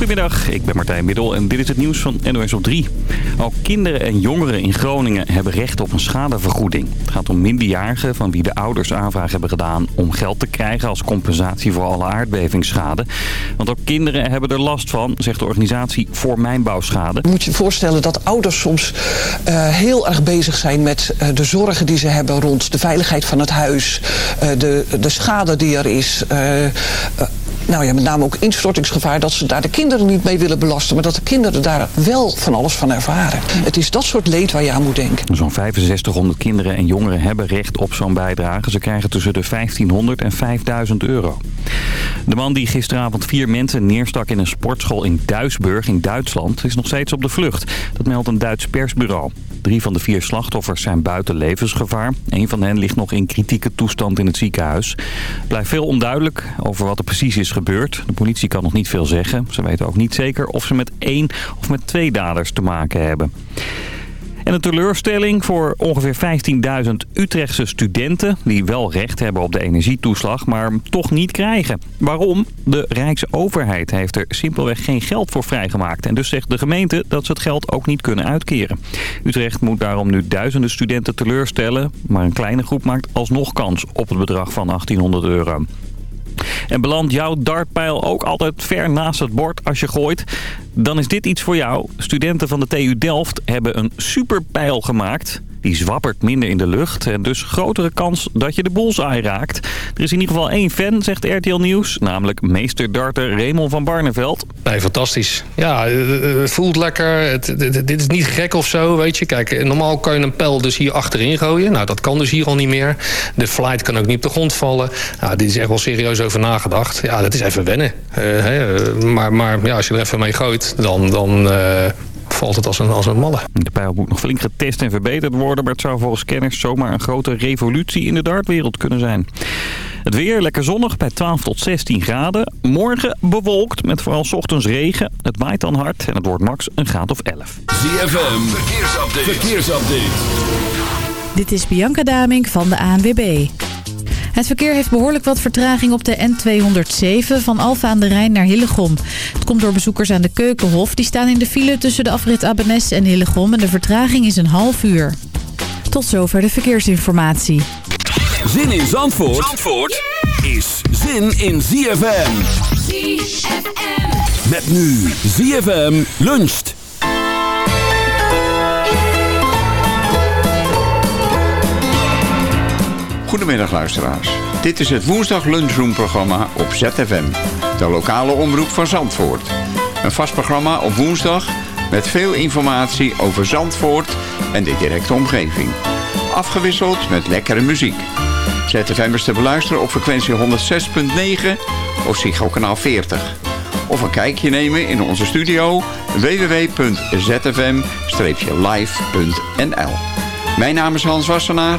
Goedemiddag, ik ben Martijn Middel en dit is het nieuws van NOS op 3. Ook kinderen en jongeren in Groningen hebben recht op een schadevergoeding. Het gaat om minderjarigen van wie de ouders aanvraag hebben gedaan om geld te krijgen als compensatie voor alle aardbevingsschade. Want ook kinderen hebben er last van, zegt de organisatie Voor Mijnbouwschade. Moet je voorstellen dat ouders soms uh, heel erg bezig zijn met uh, de zorgen die ze hebben rond de veiligheid van het huis, uh, de, de schade die er is nou ja, met name ook instortingsgevaar, dat ze daar de kinderen niet mee willen belasten, maar dat de kinderen daar wel van alles van ervaren. Het is dat soort leed waar je aan moet denken. Zo'n 6500 kinderen en jongeren hebben recht op zo'n bijdrage. Ze krijgen tussen de 1500 en 5000 euro. De man die gisteravond vier mensen neerstak in een sportschool in Duisburg in Duitsland is nog steeds op de vlucht. Dat meldt een Duits persbureau. Drie van de vier slachtoffers zijn buiten levensgevaar. Een van hen ligt nog in kritieke toestand in het ziekenhuis. Blijft veel onduidelijk over wat er precies is gebeurd. De politie kan nog niet veel zeggen. Ze weten ook niet zeker of ze met één of met twee daders te maken hebben. En een teleurstelling voor ongeveer 15.000 Utrechtse studenten... die wel recht hebben op de energietoeslag, maar toch niet krijgen. Waarom? De Rijksoverheid heeft er simpelweg geen geld voor vrijgemaakt. En dus zegt de gemeente dat ze het geld ook niet kunnen uitkeren. Utrecht moet daarom nu duizenden studenten teleurstellen... maar een kleine groep maakt alsnog kans op het bedrag van 1800 euro. En belandt jouw dartpijl ook altijd ver naast het bord als je gooit? Dan is dit iets voor jou. Studenten van de TU Delft hebben een superpijl gemaakt. Die zwappert minder in de lucht en dus grotere kans dat je de bullseye raakt. Er is in ieder geval één fan, zegt RTL Nieuws, namelijk meester darter Raymond van Barneveld. Nee, fantastisch. Ja, het voelt lekker. Het, dit is niet gek of zo, weet je. Kijk, normaal kan je een pijl dus hier achterin gooien. Nou, dat kan dus hier al niet meer. De flight kan ook niet op de grond vallen. Nou, dit is echt wel serieus over nagedacht. Ja, dat is even wennen. Uh. Maar, maar ja, als je er even mee gooit, dan... dan valt het als een, als een malle. De pijl moet nog flink getest en verbeterd worden... maar het zou volgens kenners zomaar een grote revolutie in de dartwereld kunnen zijn. Het weer lekker zonnig bij 12 tot 16 graden. Morgen bewolkt met vooral ochtends regen. Het waait dan hard en het wordt max een graad of 11. ZFM, verkeersupdate. verkeersupdate. Dit is Bianca Daming van de ANWB. Het verkeer heeft behoorlijk wat vertraging op de N207 van Alfa aan de Rijn naar Hillegom. Het komt door bezoekers aan de Keukenhof. Die staan in de file tussen de afrit Abbenes en Hillegom en de vertraging is een half uur. Tot zover de verkeersinformatie. Zin in Zandvoort, Zandvoort is zin in ZFM. ZFM. Met nu ZFM luncht. Goedemiddag luisteraars. Dit is het woensdag lunchroom programma op ZFM. De lokale omroep van Zandvoort. Een vast programma op woensdag met veel informatie over Zandvoort en de directe omgeving. Afgewisseld met lekkere muziek. ZFM is te beluisteren op frequentie 106.9 of Psycho kanaal 40. Of een kijkje nemen in onze studio www.zfm-live.nl Mijn naam is Hans Wassenaar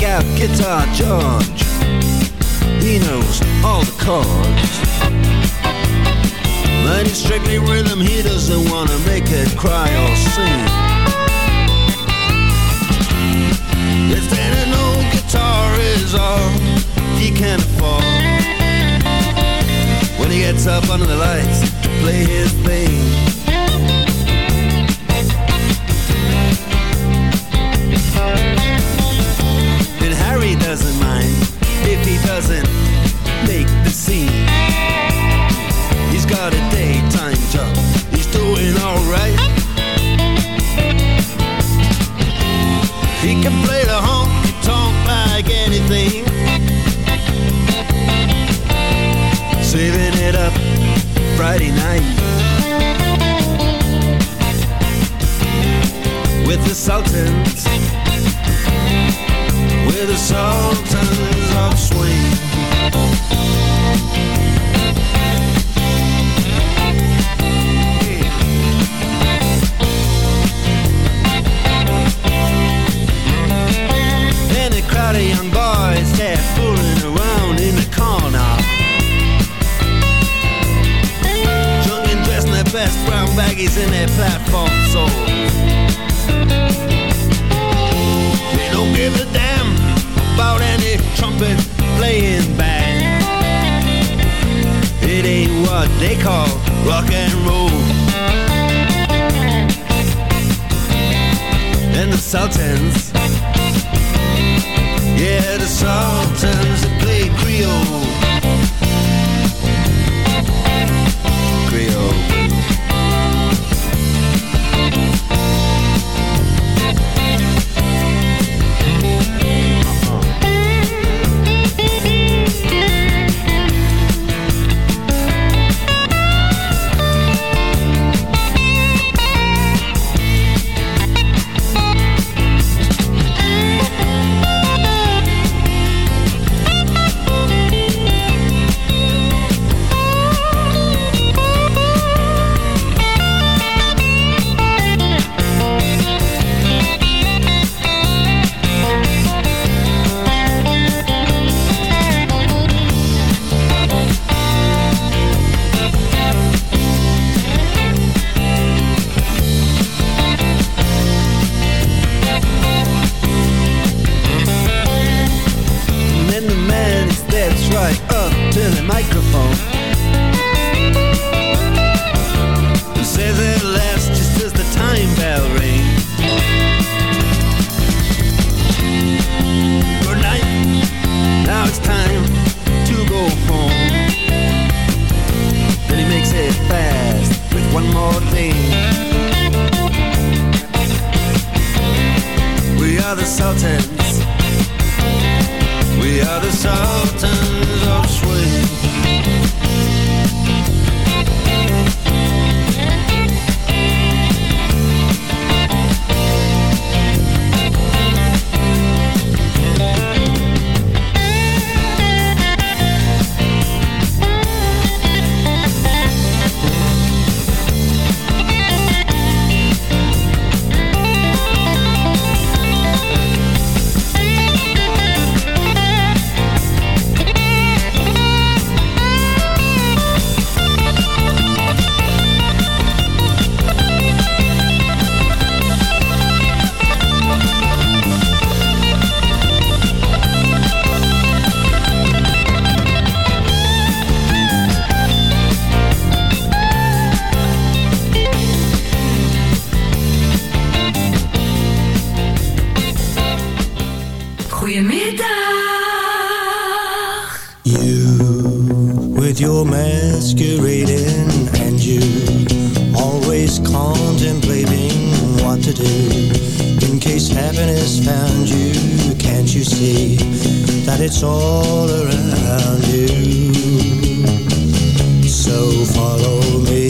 check Guitar George. He knows all the chords. But it's strictly rhythm, he doesn't wanna make it cry or sing. If that an old guitar is all he can afford, when he gets up under the lights to play his thing. doesn't mind if he doesn't make the scene. He's got a date contemplating what to do. In case happiness found you Can't you see that it's all around you? So follow me.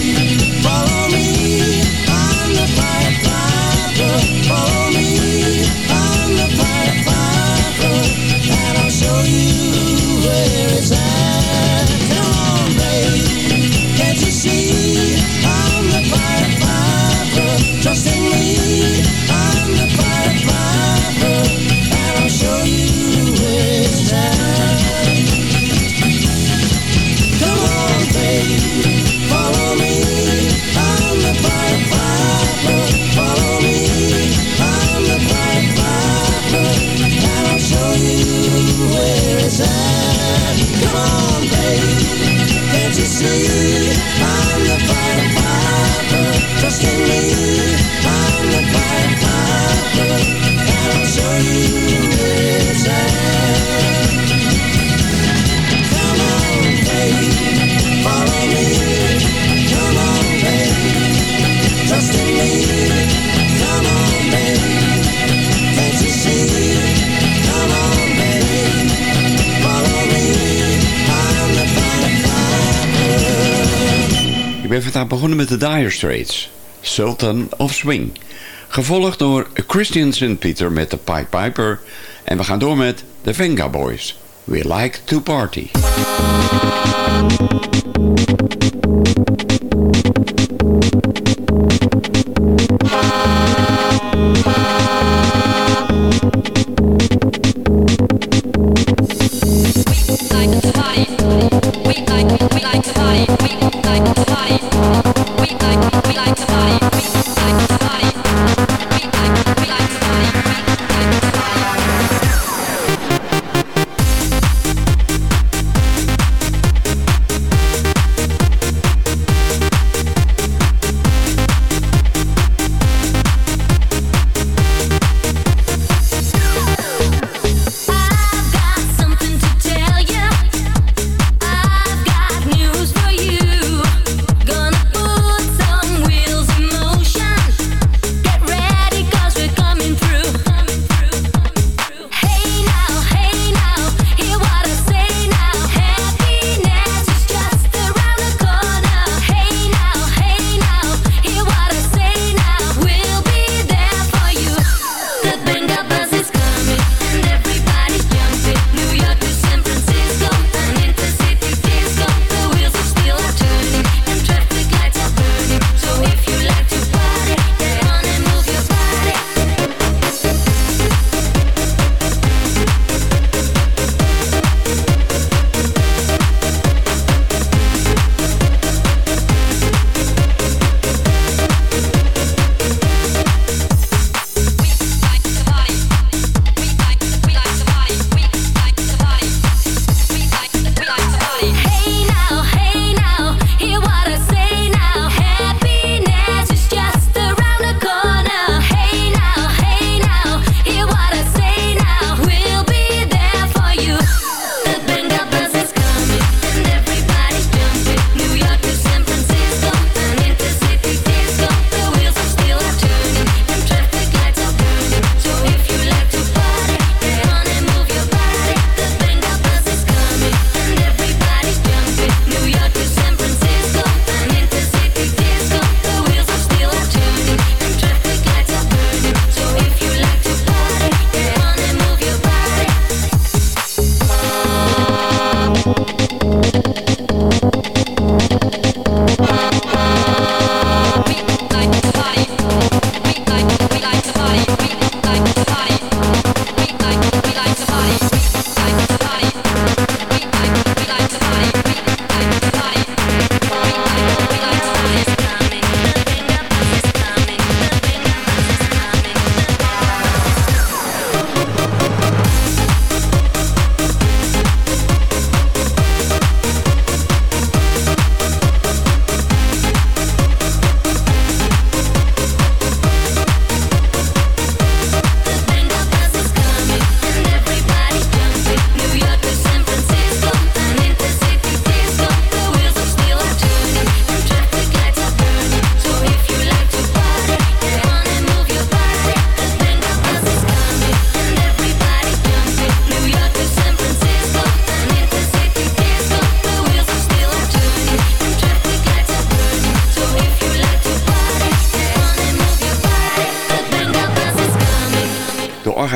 We begonnen met de Dire Straits, Sultan of Swing. Gevolgd door Christian St. Peter met de Pied Piper. En we gaan door met de Venga Boys, We Like to Party.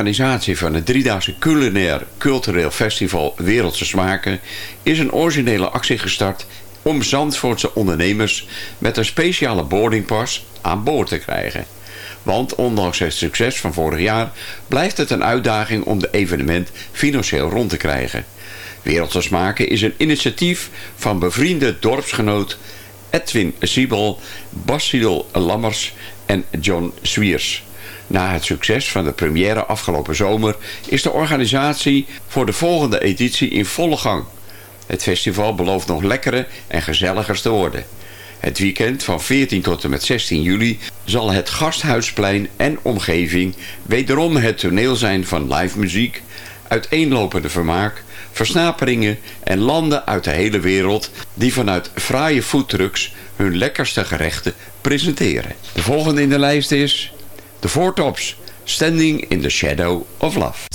Organisatie van het driedaagse culinair cultureel festival Wereldse Smaken is een originele actie gestart om Zandvoortse ondernemers met een speciale boardingpas aan boord te krijgen. Want ondanks het succes van vorig jaar blijft het een uitdaging om de evenement financieel rond te krijgen. Wereldse Smaken is een initiatief van bevriende dorpsgenoot Edwin Siebel, Basil Lammers en John Swiers. Na het succes van de première afgelopen zomer is de organisatie voor de volgende editie in volle gang. Het festival belooft nog lekkere en gezelliger te worden. Het weekend van 14 tot en met 16 juli zal het Gasthuisplein en omgeving wederom het toneel zijn van live muziek, uiteenlopende vermaak, versnaperingen en landen uit de hele wereld die vanuit fraaie foodtrucks hun lekkerste gerechten presenteren. De volgende in de lijst is de Four Tops, Standing in the Shadow of Love.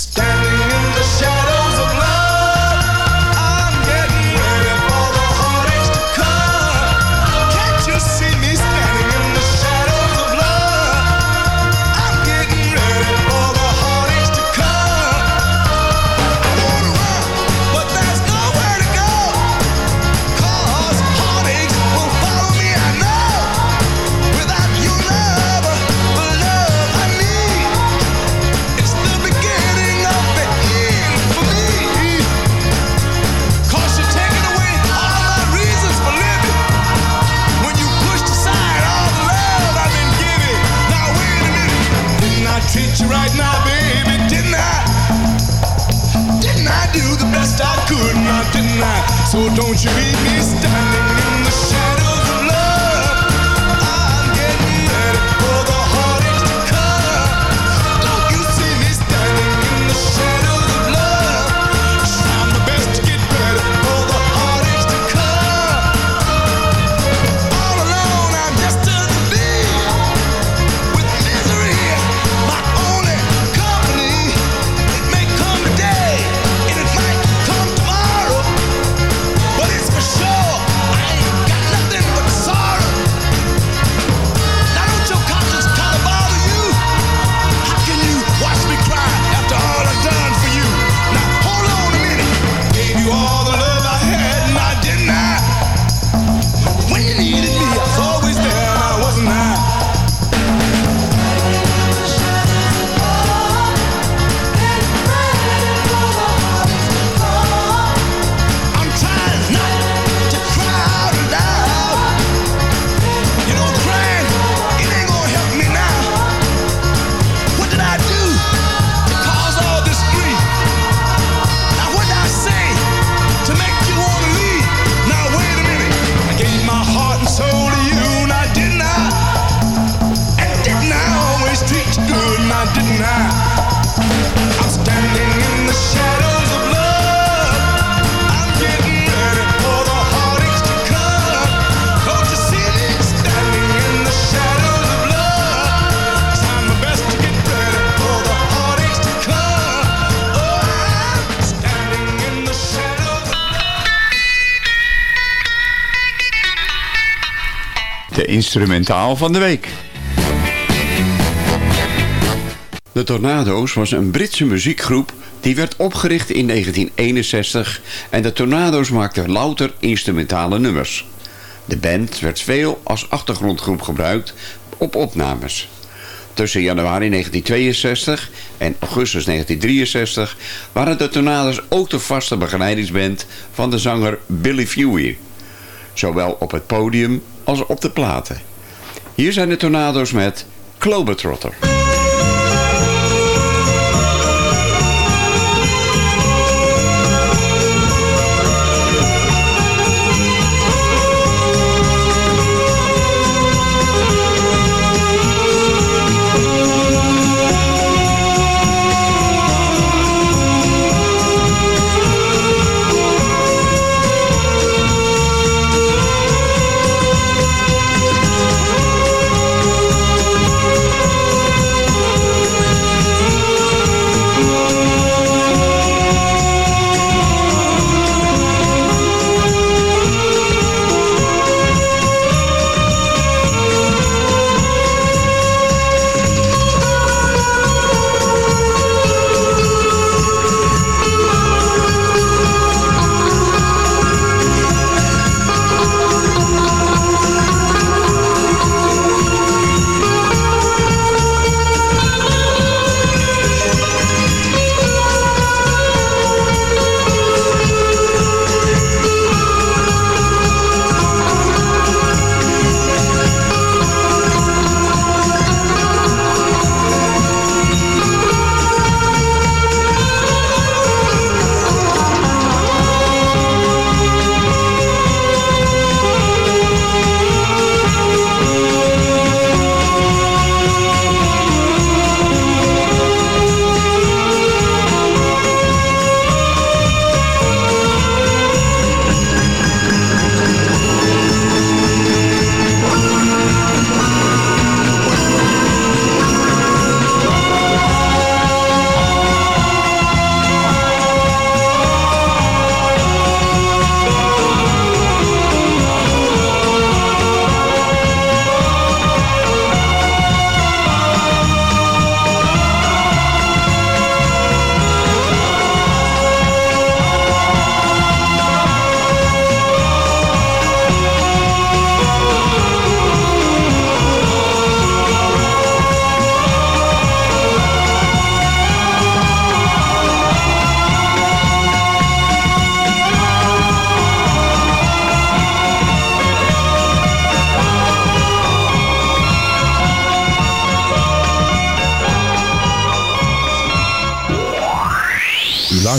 Instrumentaal van de week. De Tornado's was een Britse muziekgroep die werd opgericht in 1961 en de Tornado's maakten louter instrumentale nummers. De band werd veel als achtergrondgroep gebruikt op opnames. Tussen januari 1962 en augustus 1963 waren de Tornado's ook de vaste begeleidingsband van de zanger Billy Fury. Zowel op het podium als op de platen. Hier zijn de Tornado's met Globetrotter.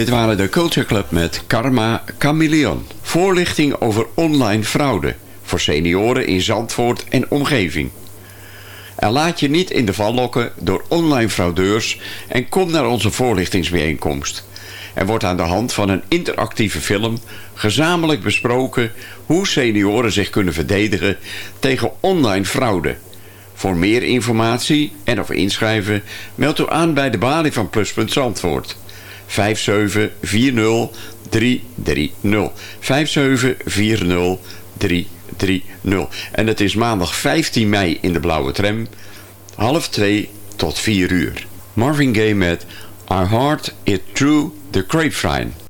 Dit waren de Culture Club met Karma Chameleon. Voorlichting over online fraude voor senioren in Zandvoort en omgeving. En laat je niet in de val lokken door online fraudeurs en kom naar onze voorlichtingsbijeenkomst. Er wordt aan de hand van een interactieve film gezamenlijk besproken hoe senioren zich kunnen verdedigen tegen online fraude. Voor meer informatie en of inschrijven meld u aan bij de balie van Pluspunt Zandvoort. 5740330. 330. En het is maandag 15 mei in de blauwe tram. Half 2 tot 4 uur. Marvin Gaye met I Heart It True The Grapevine.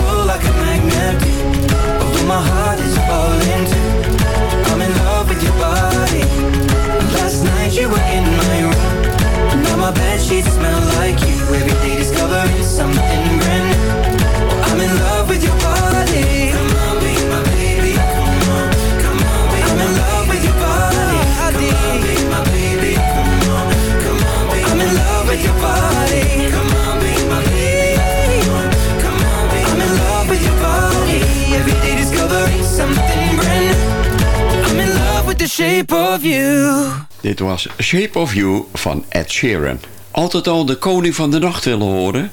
was Shape of You van Ed Sheeran. Altijd al de koning van de nacht willen horen...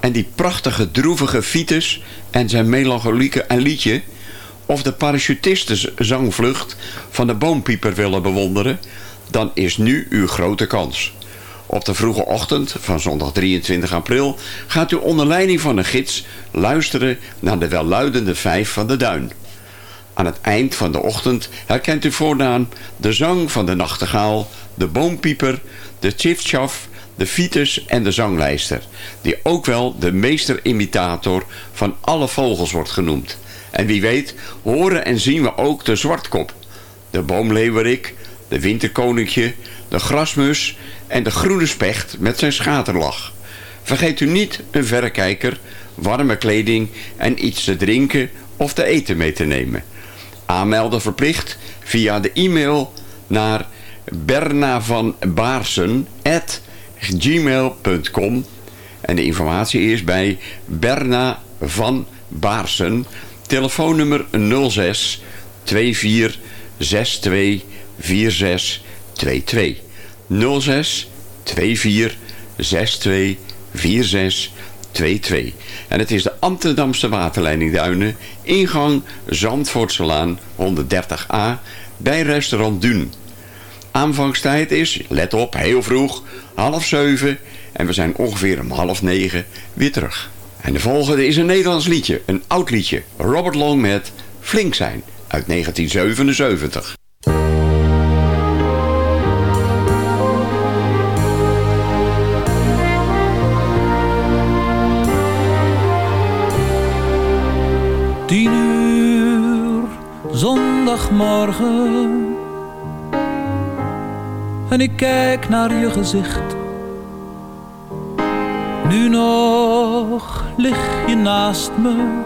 en die prachtige droevige fiets en zijn melancholieke een liedje... of de parachutistenzangvlucht van de boompieper willen bewonderen... dan is nu uw grote kans. Op de vroege ochtend van zondag 23 april... gaat u onder leiding van een gids luisteren naar de welluidende vijf van de Duin... Aan het eind van de ochtend herkent u voortaan de zang van de nachtegaal, de boompieper, de tjiftjaf, de fiets en de zanglijster, die ook wel de meesterimitator van alle vogels wordt genoemd. En wie weet horen en zien we ook de zwartkop, de boomleeuwerik, de winterkoninkje, de grasmus en de groene specht met zijn schaterlach. Vergeet u niet een verrekijker, warme kleding en iets te drinken of te eten mee te nemen. Aanmelden verplicht via de e-mail naar bernavanbaarsen.gmail.com En de informatie is bij Berna van Baarsen, telefoonnummer 06 24 62 46 22. 06 24 62 46 1122. En het is de Amsterdamse waterleiding Duinen, ingang Zandvoortselaan 130a bij restaurant Dun. Aanvangstijd is, let op, heel vroeg, half zeven en we zijn ongeveer om half negen weer terug. En de volgende is een Nederlands liedje, een oud liedje. Robert Long met Flink zijn uit 1977. En ik kijk naar je gezicht. Nu nog lig je naast me.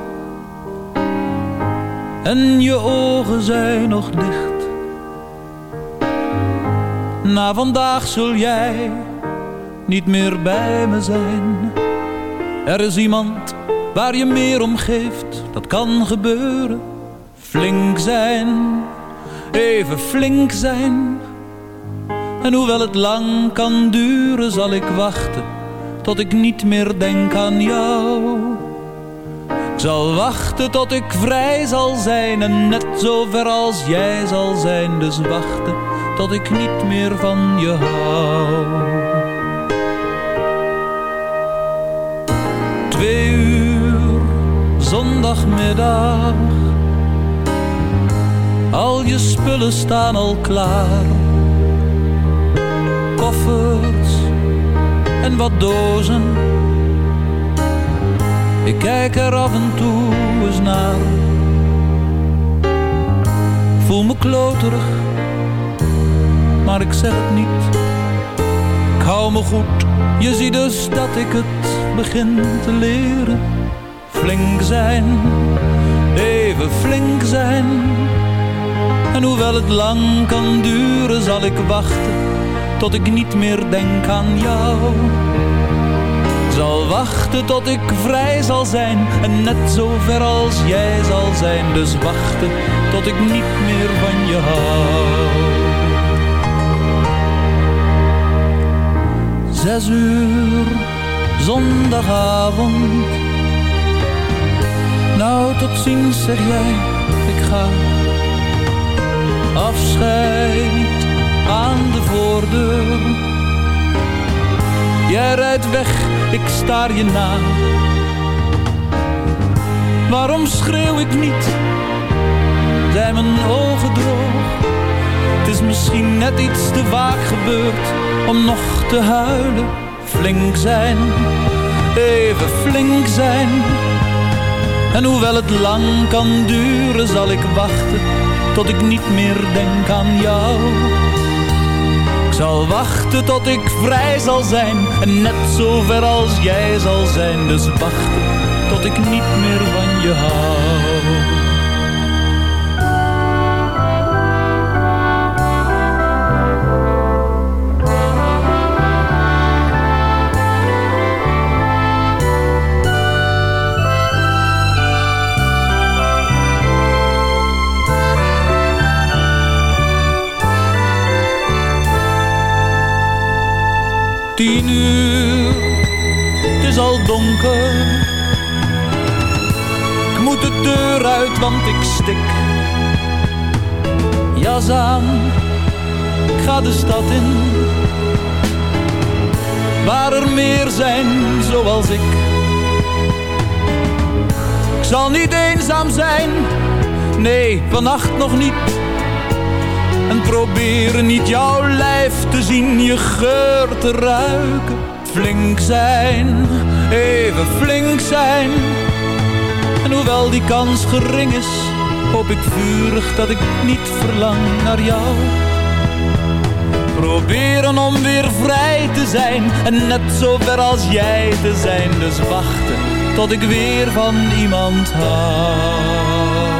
En je ogen zijn nog dicht. Na vandaag zul jij niet meer bij me zijn. Er is iemand waar je meer om geeft, dat kan gebeuren. Flink zijn, even flink zijn. En hoewel het lang kan duren, zal ik wachten tot ik niet meer denk aan jou. Ik zal wachten tot ik vrij zal zijn en net zo ver als jij zal zijn. Dus wachten tot ik niet meer van je hou. Twee uur, zondagmiddag. Al je spullen staan al klaar. Koffers en wat dozen. Ik kijk er af en toe eens naar. Voel me kloterig, maar ik zeg het niet. Ik hou me goed, je ziet dus dat ik het begin te leren. Flink zijn, even flink zijn. En hoewel het lang kan duren, zal ik wachten tot ik niet meer denk aan jou. Zal wachten tot ik vrij zal zijn en net zo ver als jij zal zijn. Dus wachten tot ik niet meer van je hou. Zes uur, zondagavond. Nou, tot ziens zeg jij, ik ga. Afscheid aan de voordeur. Jij rijdt weg, ik staar je na. Waarom schreeuw ik niet? Zijn mijn ogen droog? Het is misschien net iets te vaak gebeurd om nog te huilen. Flink zijn, even flink zijn. En hoewel het lang kan duren, zal ik wachten tot ik niet meer denk aan jou. Ik zal wachten tot ik vrij zal zijn en net zo ver als jij zal zijn. Dus wachten tot ik niet meer van je hou. Tien uur, het is al donker. Ik moet de deur uit, want ik stik. Jas aan, ik ga de stad in. Waar er meer zijn zoals ik. Ik zal niet eenzaam zijn, nee, vannacht nog niet. En proberen niet jouw lijf te zien, je geur te ruiken. Flink zijn, even flink zijn. En hoewel die kans gering is, hoop ik vurig dat ik niet verlang naar jou. Proberen om weer vrij te zijn en net zo ver als jij te zijn. Dus wachten tot ik weer van iemand hou.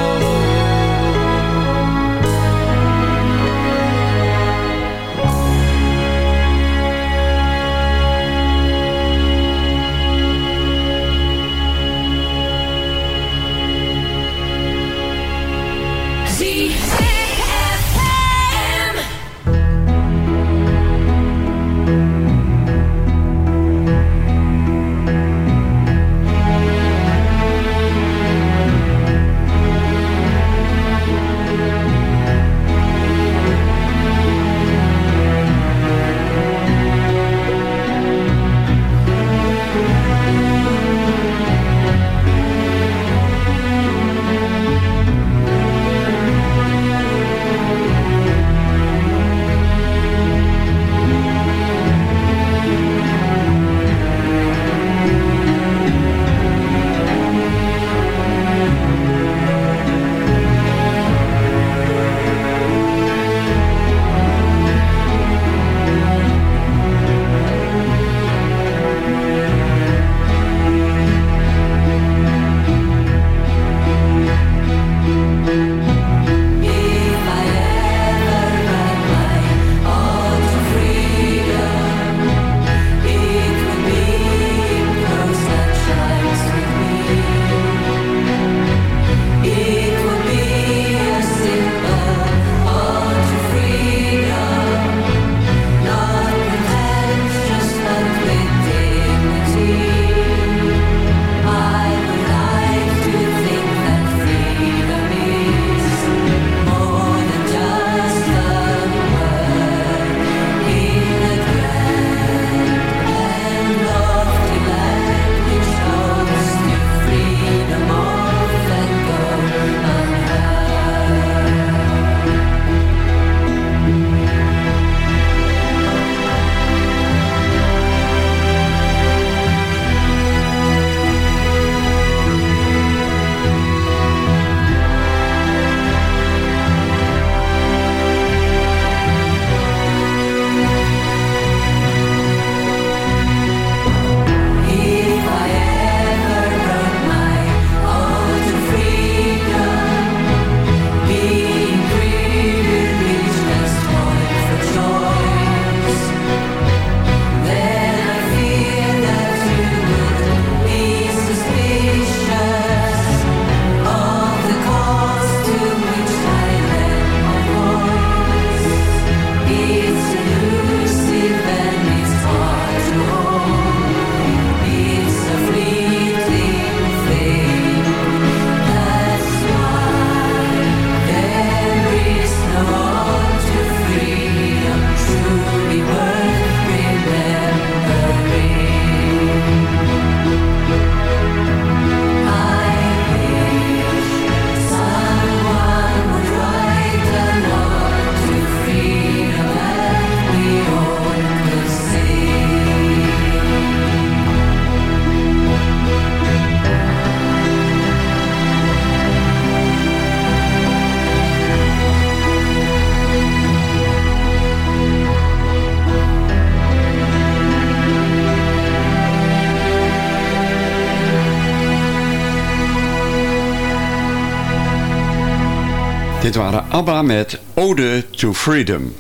Dit waren ABBA met Ode to Freedom.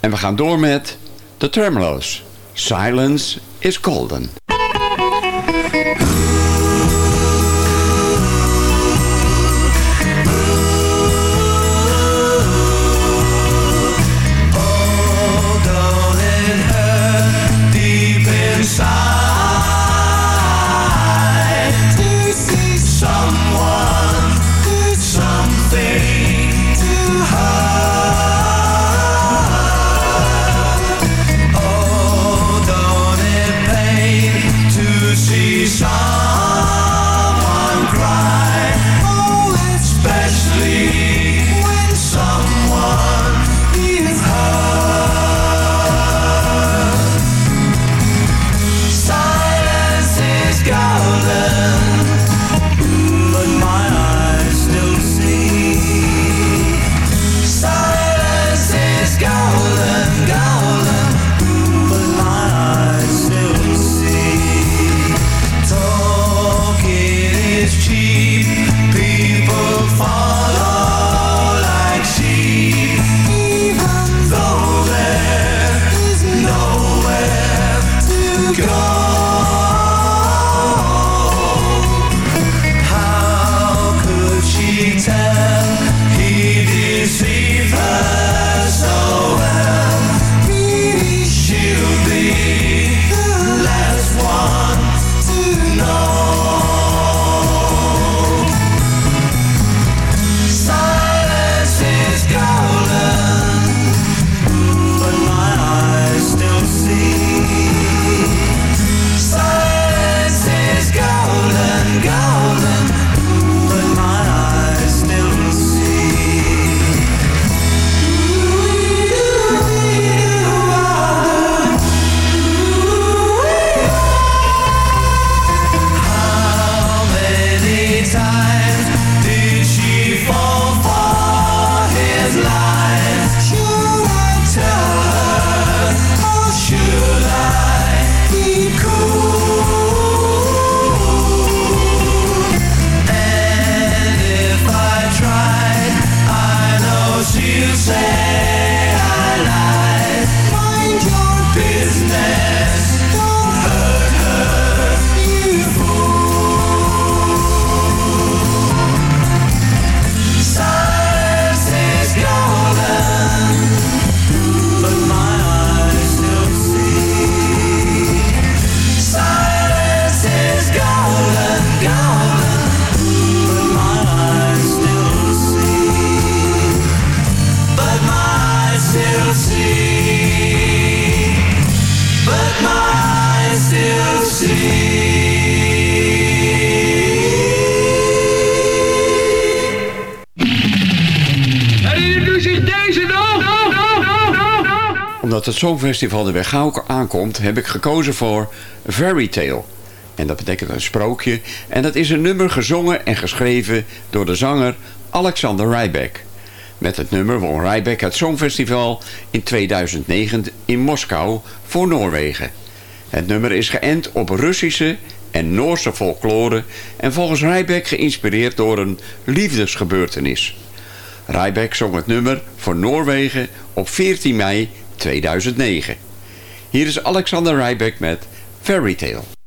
En we gaan door met The Tremolo's. Silence is golden. Songfestival de Weghouw aankomt... heb ik gekozen voor Fairy Tale. En dat betekent een sprookje. En dat is een nummer gezongen en geschreven door de zanger Alexander Rybak. Met het nummer won Rybak het Songfestival in 2009 in Moskou voor Noorwegen. Het nummer is geënt op Russische en Noorse folklore... en volgens Rybak geïnspireerd door een liefdesgebeurtenis. Rybak zong het nummer voor Noorwegen op 14 mei 2009. Hier is Alexander Rybak met Fairy Tale.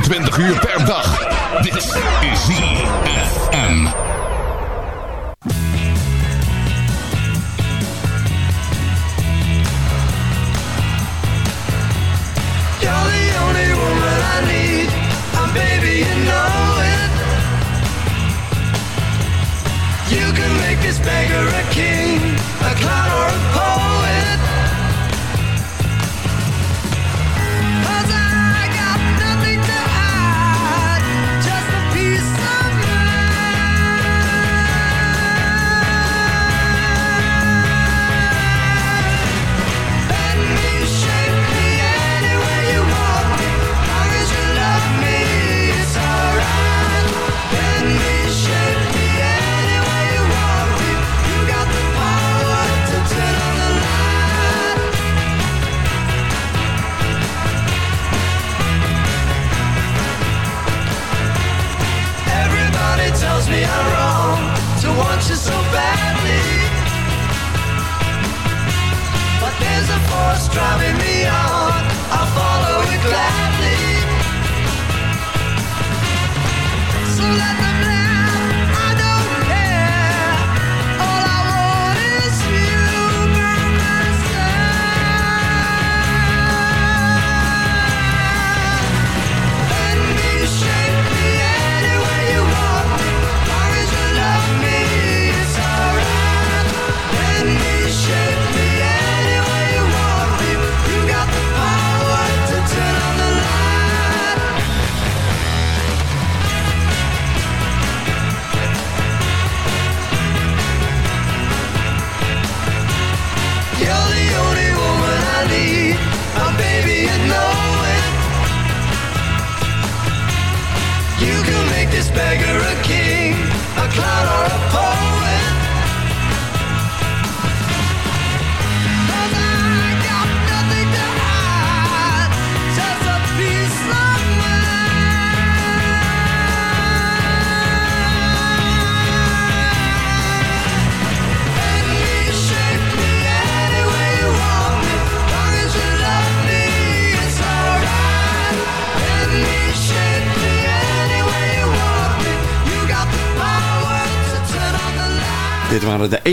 20 uur per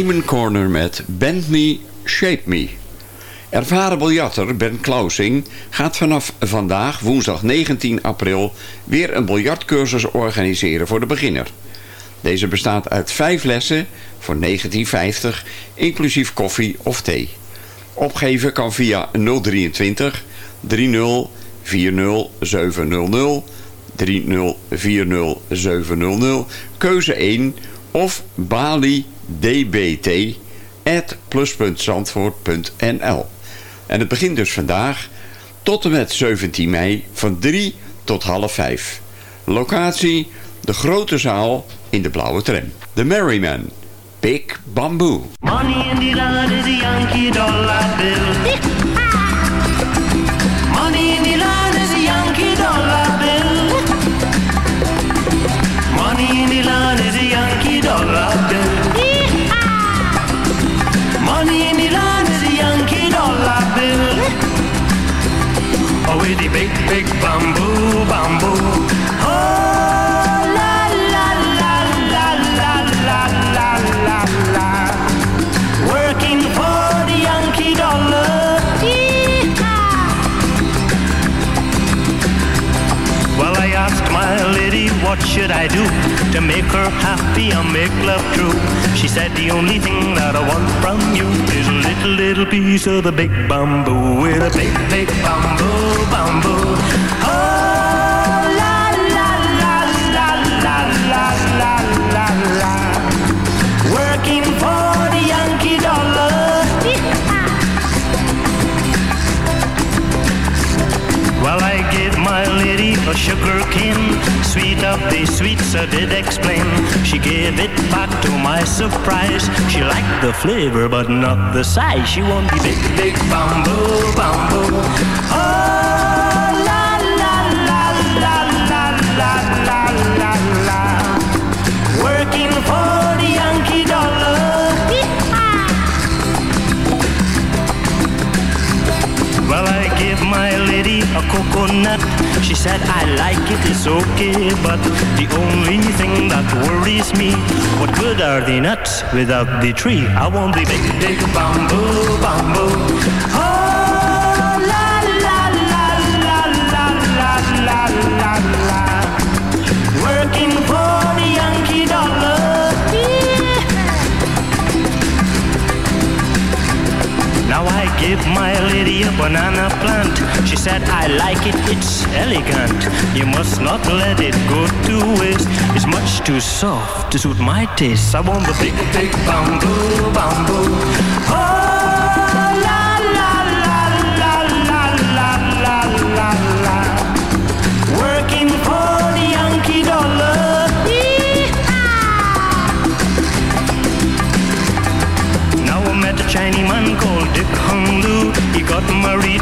Raymond Corner met Bend Me, Shape Me. Ervaren biljarter Ben Klausing gaat vanaf vandaag, woensdag 19 april... weer een biljartcursus organiseren voor de beginner. Deze bestaat uit vijf lessen voor 1950, inclusief koffie of thee. Opgeven kan via 023 30 40 700 700, keuze 1 of Bali dbt.plus.zandvoort.nl En het begint dus vandaag tot en met 17 mei van 3 tot half 5. Locatie, de grote zaal in de blauwe tram. The Merryman, Big Bamboo. In. I do to make her happy and make love true? She said, the only thing that I want from you is a little, little piece of the big bamboo with a big, big bamboo, bamboo. Oh, la, la, la, la, la, la, la, la, la. Working for the Yankee dollar. Well, I gave my lady a sugar cane, sweet of the sweets I did explain. She gave it back to my surprise. She liked the flavor, but not the size. She wanted the big, big bamboo, bamboo. Oh, la, la, la, la, la, la, la, la, la. Working for the Yankee dollar. Well, I gave my lady a coconut. She said, I like it, it's okay, but the only thing that worries me, what good are the nuts without the tree? I want the big, big bamboo, bamboo. Oh! la la la la la la la la la, working for the Yankee dollar. Now I give my lady a banana plant Said, I like it, it's elegant. You must not let it go to waste. It's much too soft to suit my taste. I want the big, big bamboo, bamboo. Oh, la, la, la, la, la, la, la, la. Working for the Yankee dollar. Now I met a Chinese man called Dick Hung Lu. He got married,